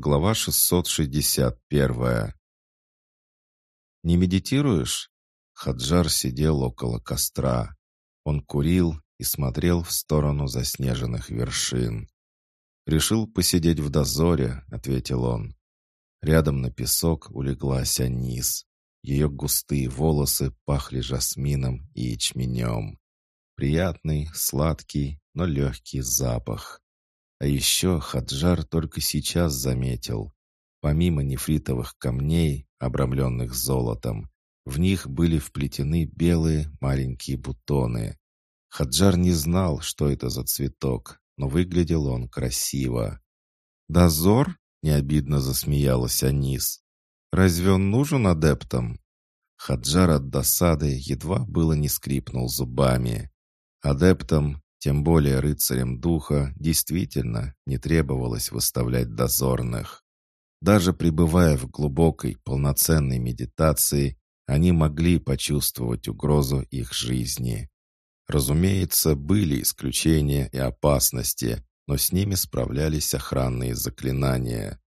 Глава 661. «Не медитируешь?» Хаджар сидел около костра. Он курил и смотрел в сторону заснеженных вершин. «Решил посидеть в дозоре», — ответил он. Рядом на песок улеглась Анис. Ее густые волосы пахли жасмином и ячменем. Приятный, сладкий, но легкий запах. А еще Хаджар только сейчас заметил. Помимо нефритовых камней, обрамленных золотом, в них были вплетены белые маленькие бутоны. Хаджар не знал, что это за цветок, но выглядел он красиво. «Дозор?» — необидно засмеялась Анис. «Разве он нужен адептам?» Хаджар от досады едва было не скрипнул зубами. Адептам тем более рыцарям духа действительно не требовалось выставлять дозорных. Даже пребывая в глубокой, полноценной медитации, они могли почувствовать угрозу их жизни. Разумеется, были исключения и опасности, но с ними справлялись охранные заклинания.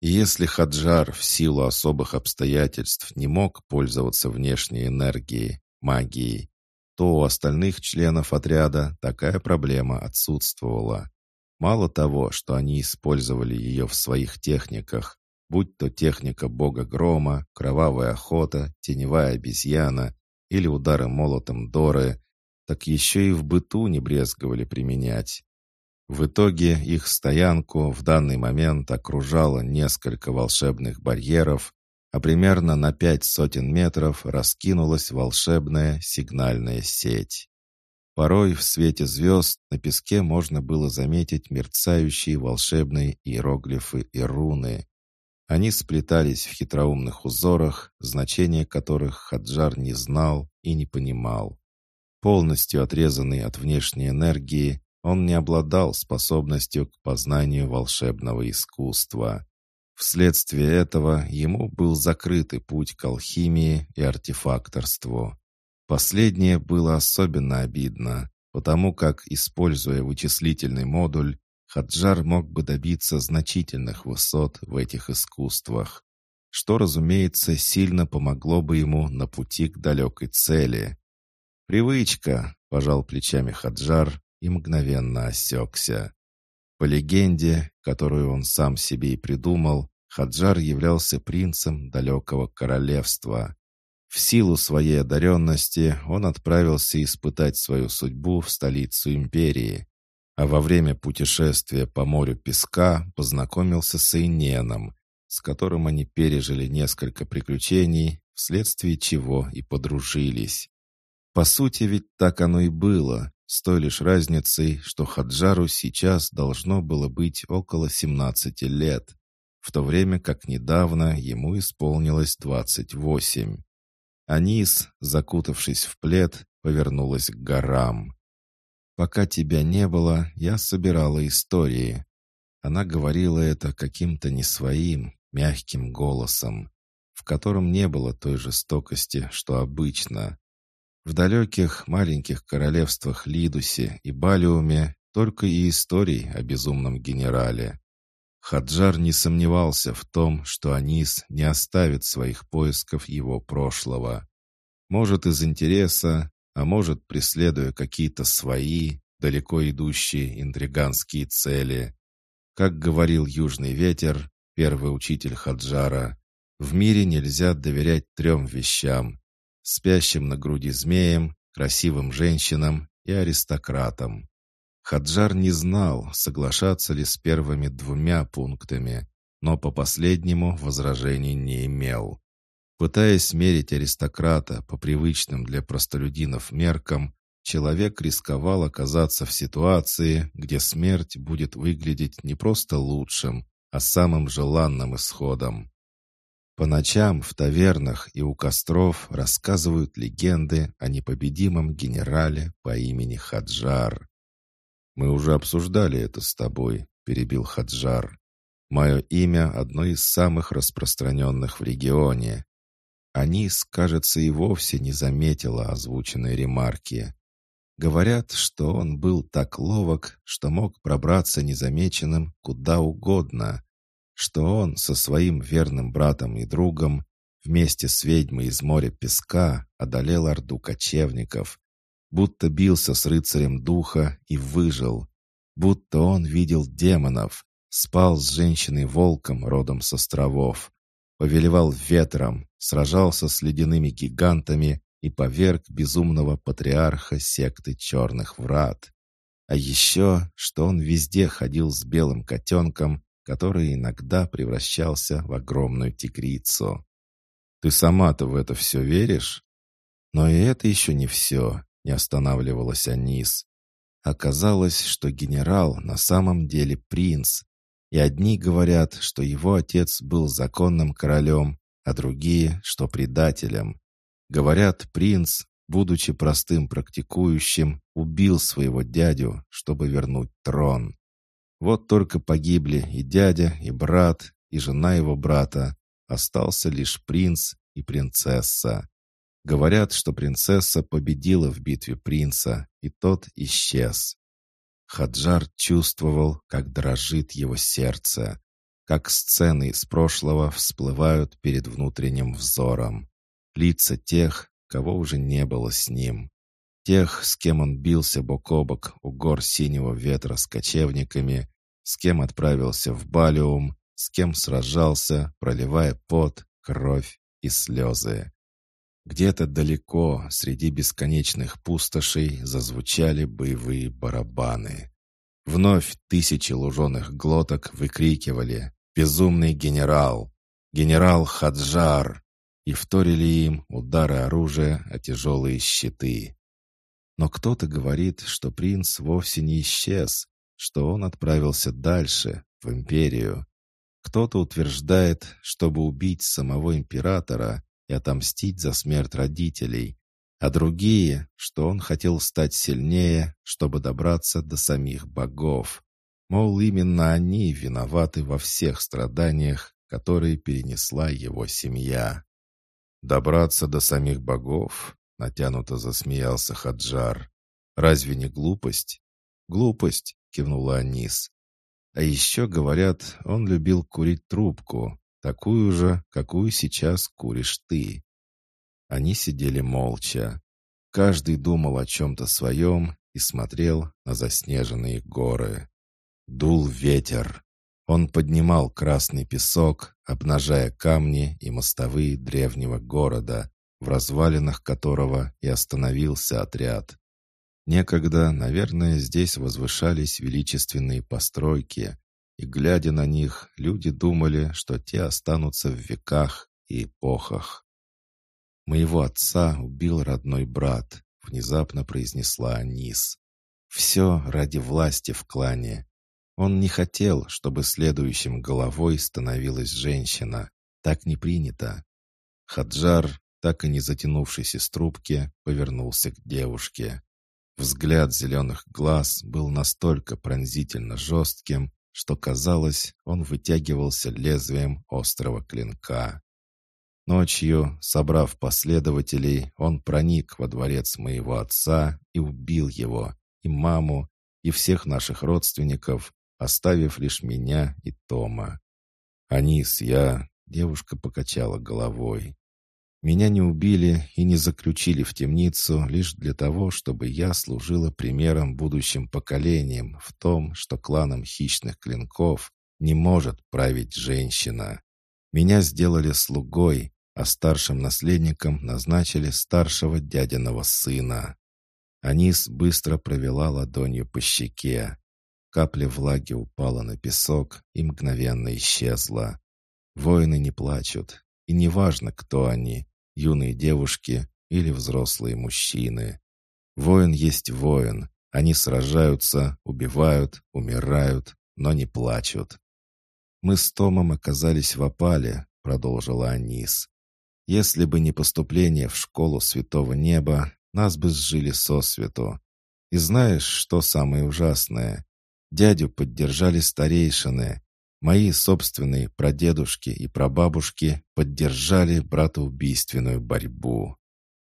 И если Хаджар в силу особых обстоятельств не мог пользоваться внешней энергией, магией, то у остальных членов отряда такая проблема отсутствовала. Мало того, что они использовали ее в своих техниках, будь то техника бога грома, кровавая охота, теневая обезьяна или удары молотом Доры, так еще и в быту не брезговали применять. В итоге их стоянку в данный момент окружало несколько волшебных барьеров, а примерно на пять сотен метров раскинулась волшебная сигнальная сеть. Порой в свете звезд на песке можно было заметить мерцающие волшебные иероглифы и руны. Они сплетались в хитроумных узорах, значения которых Хаджар не знал и не понимал. Полностью отрезанный от внешней энергии, он не обладал способностью к познанию волшебного искусства. Вследствие этого ему был закрытый путь к алхимии и артефакторству. Последнее было особенно обидно, потому как, используя вычислительный модуль, Хаджар мог бы добиться значительных высот в этих искусствах, что, разумеется, сильно помогло бы ему на пути к далекой цели. «Привычка», — пожал плечами Хаджар и мгновенно осекся. По легенде, которую он сам себе и придумал, Хаджар являлся принцем далекого королевства. В силу своей одаренности он отправился испытать свою судьбу в столицу империи, а во время путешествия по морю песка познакомился с Эйненом, с которым они пережили несколько приключений, вследствие чего и подружились. По сути, ведь так оно и было, с той лишь разницей, что Хаджару сейчас должно было быть около 17 лет в то время как недавно ему исполнилось двадцать восемь. Анис, закутавшись в плед, повернулась к горам. «Пока тебя не было, я собирала истории». Она говорила это каким-то не своим, мягким голосом, в котором не было той жестокости, что обычно. В далеких маленьких королевствах Лидусе и Балиуме только и историй о безумном генерале. Хаджар не сомневался в том, что Анис не оставит своих поисков его прошлого. Может, из интереса, а может, преследуя какие-то свои, далеко идущие интриганские цели. Как говорил Южный ветер, первый учитель Хаджара, в мире нельзя доверять трем вещам — спящим на груди змеям, красивым женщинам и аристократам. Хаджар не знал, соглашаться ли с первыми двумя пунктами, но по последнему возражений не имел. Пытаясь мерить аристократа по привычным для простолюдинов меркам, человек рисковал оказаться в ситуации, где смерть будет выглядеть не просто лучшим, а самым желанным исходом. По ночам в тавернах и у костров рассказывают легенды о непобедимом генерале по имени Хаджар. «Мы уже обсуждали это с тобой», — перебил Хаджар. «Мое имя одно из самых распространенных в регионе». Анис, кажется, и вовсе не заметила озвученной ремарки. Говорят, что он был так ловок, что мог пробраться незамеченным куда угодно. что он со своим верным братом и другом вместе с ведьмой из моря песка одолел орду кочевников, будто бился с рыцарем духа и выжил, будто он видел демонов, спал с женщиной-волком родом с островов, повелевал ветром, сражался с ледяными гигантами и поверг безумного патриарха секты черных врат. А еще, что он везде ходил с белым котенком, который иногда превращался в огромную тигрицу. Ты сама-то в это все веришь? Но и это еще не все, не останавливалась Анис. Оказалось, что генерал на самом деле принц. И одни говорят, что его отец был законным королем, а другие, что предателем. Говорят, принц, будучи простым практикующим, убил своего дядю, чтобы вернуть трон. Вот только погибли и дядя, и брат, и жена его брата, Остался лишь принц и принцесса. Говорят, что принцесса победила в битве принца, и тот исчез. Хаджар чувствовал, как дрожит его сердце, как сцены из прошлого всплывают перед внутренним взором. Лица тех, кого уже не было с ним. Тех, с кем он бился бок о бок у гор синего ветра с кочевниками, с кем отправился в Балиум, с кем сражался, проливая пот, кровь и слезы. Где-то далеко, среди бесконечных пустошей, зазвучали боевые барабаны. Вновь тысячи луженых глоток выкрикивали «Безумный генерал! Генерал Хаджар!» и вторили им удары оружия о тяжелые щиты. Но кто-то говорит, что принц вовсе не исчез, что он отправился дальше, в империю, кто-то утверждает, чтобы убить самого императора и отомстить за смерть родителей, а другие, что он хотел стать сильнее, чтобы добраться до самих богов. Мол, именно они виноваты во всех страданиях, которые перенесла его семья. «Добраться до самих богов?» — натянуто засмеялся Хаджар. «Разве не глупость?» «Глупость», — кивнула Анис. А еще, говорят, он любил курить трубку, такую же, какую сейчас куришь ты. Они сидели молча. Каждый думал о чем-то своем и смотрел на заснеженные горы. Дул ветер. Он поднимал красный песок, обнажая камни и мостовые древнего города, в развалинах которого и остановился отряд. Некогда, наверное, здесь возвышались величественные постройки, и, глядя на них, люди думали, что те останутся в веках и эпохах. «Моего отца убил родной брат», — внезапно произнесла Анис. «Все ради власти в клане. Он не хотел, чтобы следующим головой становилась женщина. Так не принято». Хаджар, так и не затянувшись из трубки, повернулся к девушке. Взгляд зеленых глаз был настолько пронзительно жестким, что казалось, он вытягивался лезвием острого клинка. Ночью, собрав последователей, он проник во дворец моего отца и убил его, и маму, и всех наших родственников, оставив лишь меня и Тома. «Анис, я...» — девушка покачала головой. Меня не убили и не заключили в темницу лишь для того, чтобы я служила примером будущим поколениям в том, что кланом хищных клинков не может править женщина. Меня сделали слугой, а старшим наследником назначили старшего дядиного сына. Анис быстро провела ладонью по щеке. Капля влаги упала на песок и мгновенно исчезла. Воины не плачут, и неважно, кто они юные девушки или взрослые мужчины. Воин есть воин. Они сражаются, убивают, умирают, но не плачут. «Мы с Томом оказались в опале», — продолжила Анис. «Если бы не поступление в школу Святого Неба, нас бы сжили сосвету. И знаешь, что самое ужасное? Дядю поддержали старейшины, Мои собственные прадедушки и прабабушки поддержали братоубийственную борьбу.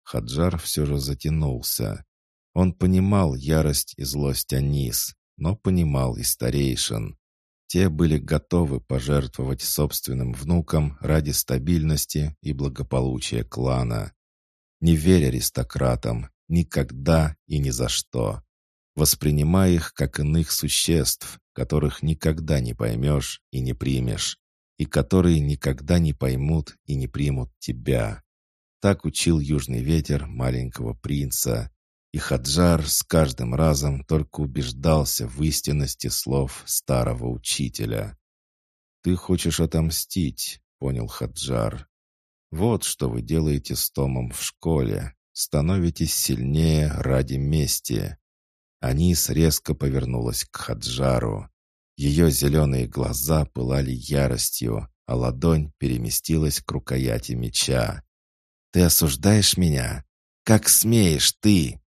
Хаджар все же затянулся. Он понимал ярость и злость Анис, но понимал и старейшин. Те были готовы пожертвовать собственным внукам ради стабильности и благополучия клана. Не верь аристократам, никогда и ни за что. Воспринимай их как иных существ, которых никогда не поймешь и не примешь, и которые никогда не поймут и не примут тебя. Так учил южный ветер маленького принца, и Хаджар с каждым разом только убеждался в истинности слов старого учителя. «Ты хочешь отомстить», — понял Хаджар. «Вот что вы делаете с Томом в школе. Становитесь сильнее ради мести». Анис резко повернулась к Хаджару. Ее зеленые глаза пылали яростью, а ладонь переместилась к рукояти меча. «Ты осуждаешь меня? Как смеешь ты?»